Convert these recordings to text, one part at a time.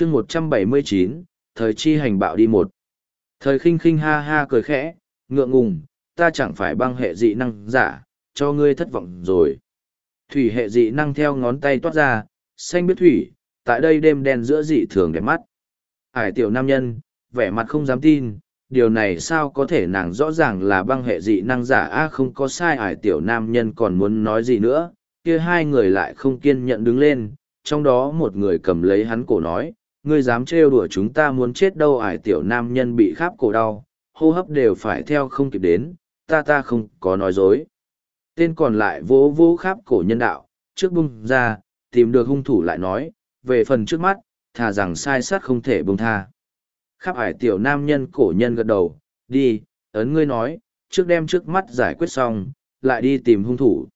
chương một trăm bảy mươi chín, thời chi hành bạo đi một. Thời khinh khinh ha ha cười khẽ, ngượng ngùng, ta chẳng phải băng hệ dị năng giả, cho ngươi thất vọng rồi. Thủy hệ dị năng theo ngón tay toát ra, xanh biết thủy, tại đây đêm đen giữa dị thường đẹp mắt. Ải tiểu nam nhân, vẻ mặt không dám tin, điều này sao có thể nàng rõ ràng là băng hệ dị năng giả? A không có sai ải tiểu nam nhân còn muốn nói gì nữa? Kia hai người lại không kiên nhận đứng lên, trong đó một người cầm lấy hắn cổ nói ngươi dám trêu đùa chúng ta muốn chết đâu ải tiểu nam nhân bị kháp cổ đau, hô hấp đều phải theo không kịp đến, ta ta không có nói dối. Tên còn lại vỗ vỗ kháp cổ nhân đạo, trước bung ra, tìm được hung thủ lại nói, về phần trước mắt, thà rằng sai sát không thể bung tha. Kháp ải tiểu nam nhân cổ nhân gật đầu, đi, ấn ngươi nói, trước đem trước mắt giải quyết xong, lại đi tìm hung thủ.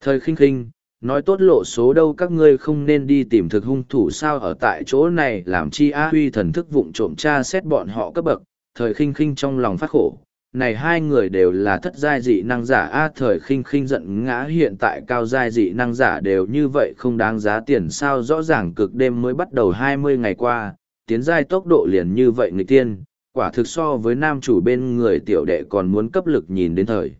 Thời khinh khinh nói tốt lộ số đâu các ngươi không nên đi tìm thực hung thủ sao ở tại chỗ này làm chi a huy thần thức vụng trộm tra xét bọn họ cấp bậc, thời khinh khinh trong lòng phát khổ. Này hai người đều là thất giai dị năng giả, a, thời khinh khinh giận ngã, hiện tại cao giai dị năng giả đều như vậy không đáng giá tiền sao, rõ ràng cực đêm mới bắt đầu hai mươi ngày qua, tiến giai tốc độ liền như vậy người tiên. Quả thực so với nam chủ bên người tiểu đệ còn muốn cấp lực nhìn đến thời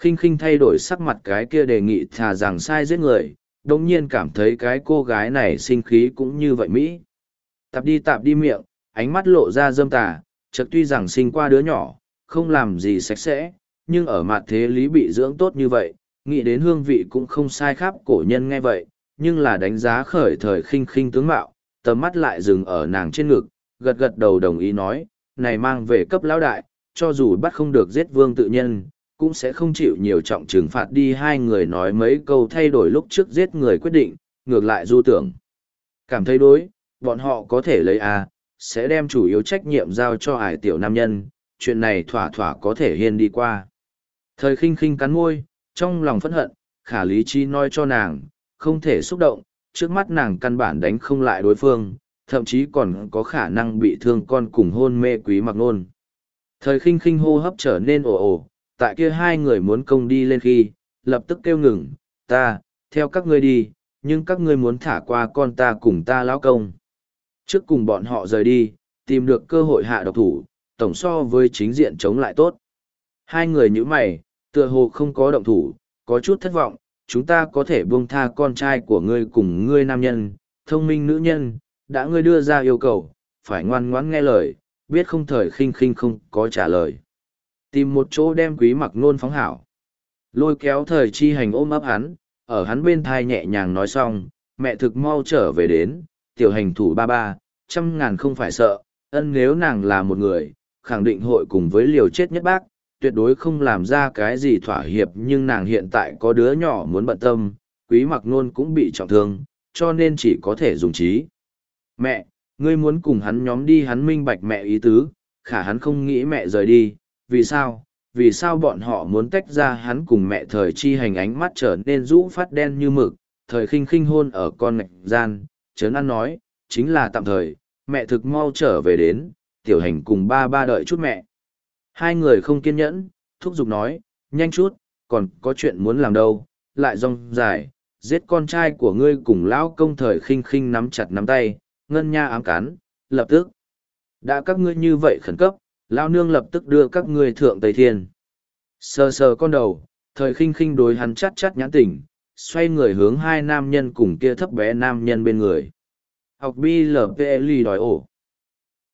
khinh khinh thay đổi sắc mặt cái kia đề nghị thà rằng sai giết người đống nhiên cảm thấy cái cô gái này sinh khí cũng như vậy mỹ. Tạp đi tạp đi miệng, ánh mắt lộ ra dâm tà, chợt tuy rằng sinh qua đứa nhỏ, không làm gì sạch sẽ, nhưng ở mặt thế lý bị dưỡng tốt như vậy, nghĩ đến hương vị cũng không sai khắp cổ nhân nghe vậy, nhưng là đánh giá khởi thời khinh khinh tướng mạo, tầm mắt lại dừng ở nàng trên ngực, gật gật đầu đồng ý nói, này mang về cấp lão đại, cho dù bắt không được giết vương tự nhân cũng sẽ không chịu nhiều trọng trừng phạt đi hai người nói mấy câu thay đổi lúc trước giết người quyết định, ngược lại du tưởng. Cảm thấy đối, bọn họ có thể lấy a sẽ đem chủ yếu trách nhiệm giao cho ải tiểu nam nhân, chuyện này thỏa thỏa có thể hiên đi qua. Thời khinh khinh cắn môi, trong lòng phẫn hận, khả lý chi nói cho nàng, không thể xúc động, trước mắt nàng căn bản đánh không lại đối phương, thậm chí còn có khả năng bị thương con cùng hôn mê quý mặc nôn. Thời khinh khinh hô hấp trở nên ồ ồ, tại kia hai người muốn công đi lên khi, lập tức kêu ngừng, ta, theo các ngươi đi, nhưng các ngươi muốn thả qua con ta cùng ta lão công. Trước cùng bọn họ rời đi, tìm được cơ hội hạ độc thủ, tổng so với chính diện chống lại tốt. Hai người như mày, tựa hồ không có động thủ, có chút thất vọng, chúng ta có thể buông tha con trai của ngươi cùng ngươi nam nhân, thông minh nữ nhân, đã ngươi đưa ra yêu cầu, phải ngoan ngoãn nghe lời, biết không thời khinh khinh không có trả lời tìm một chỗ đem quý mặc nôn phóng hảo. Lôi kéo thời chi hành ôm ấp hắn, ở hắn bên thai nhẹ nhàng nói xong, mẹ thực mau trở về đến, tiểu hành thủ ba ba, trăm ngàn không phải sợ, ân nếu nàng là một người, khẳng định hội cùng với liều chết nhất bác, tuyệt đối không làm ra cái gì thỏa hiệp, nhưng nàng hiện tại có đứa nhỏ muốn bận tâm, quý mặc nôn cũng bị trọng thương, cho nên chỉ có thể dùng trí. Mẹ, ngươi muốn cùng hắn nhóm đi hắn minh bạch mẹ ý tứ, khả hắn không nghĩ mẹ rời đi vì sao vì sao bọn họ muốn tách ra hắn cùng mẹ thời chi hành ánh mắt trở nên rũ phát đen như mực, thời khinh khinh hôn ở con ngạch gian, trấn an nói, chính là tạm thời, mẹ thực mau trở về đến, tiểu hành cùng ba ba đợi chút mẹ. Hai người không kiên nhẫn, thúc giục nói, nhanh chút, còn có chuyện muốn làm đâu, lại rong dài, giết con trai của ngươi cùng lão công thời khinh khinh nắm chặt nắm tay, ngân nha ám cán lập tức. Đã các ngươi như vậy khẩn cấp lao nương lập tức đưa các ngươi thượng tây thiên. Sờ sờ con đầu, thời khinh khinh đối hắn chắt chắt nhãn tỉnh, xoay người hướng hai nam nhân cùng kia thấp bé nam nhân bên người. Học blpli đòi ổ.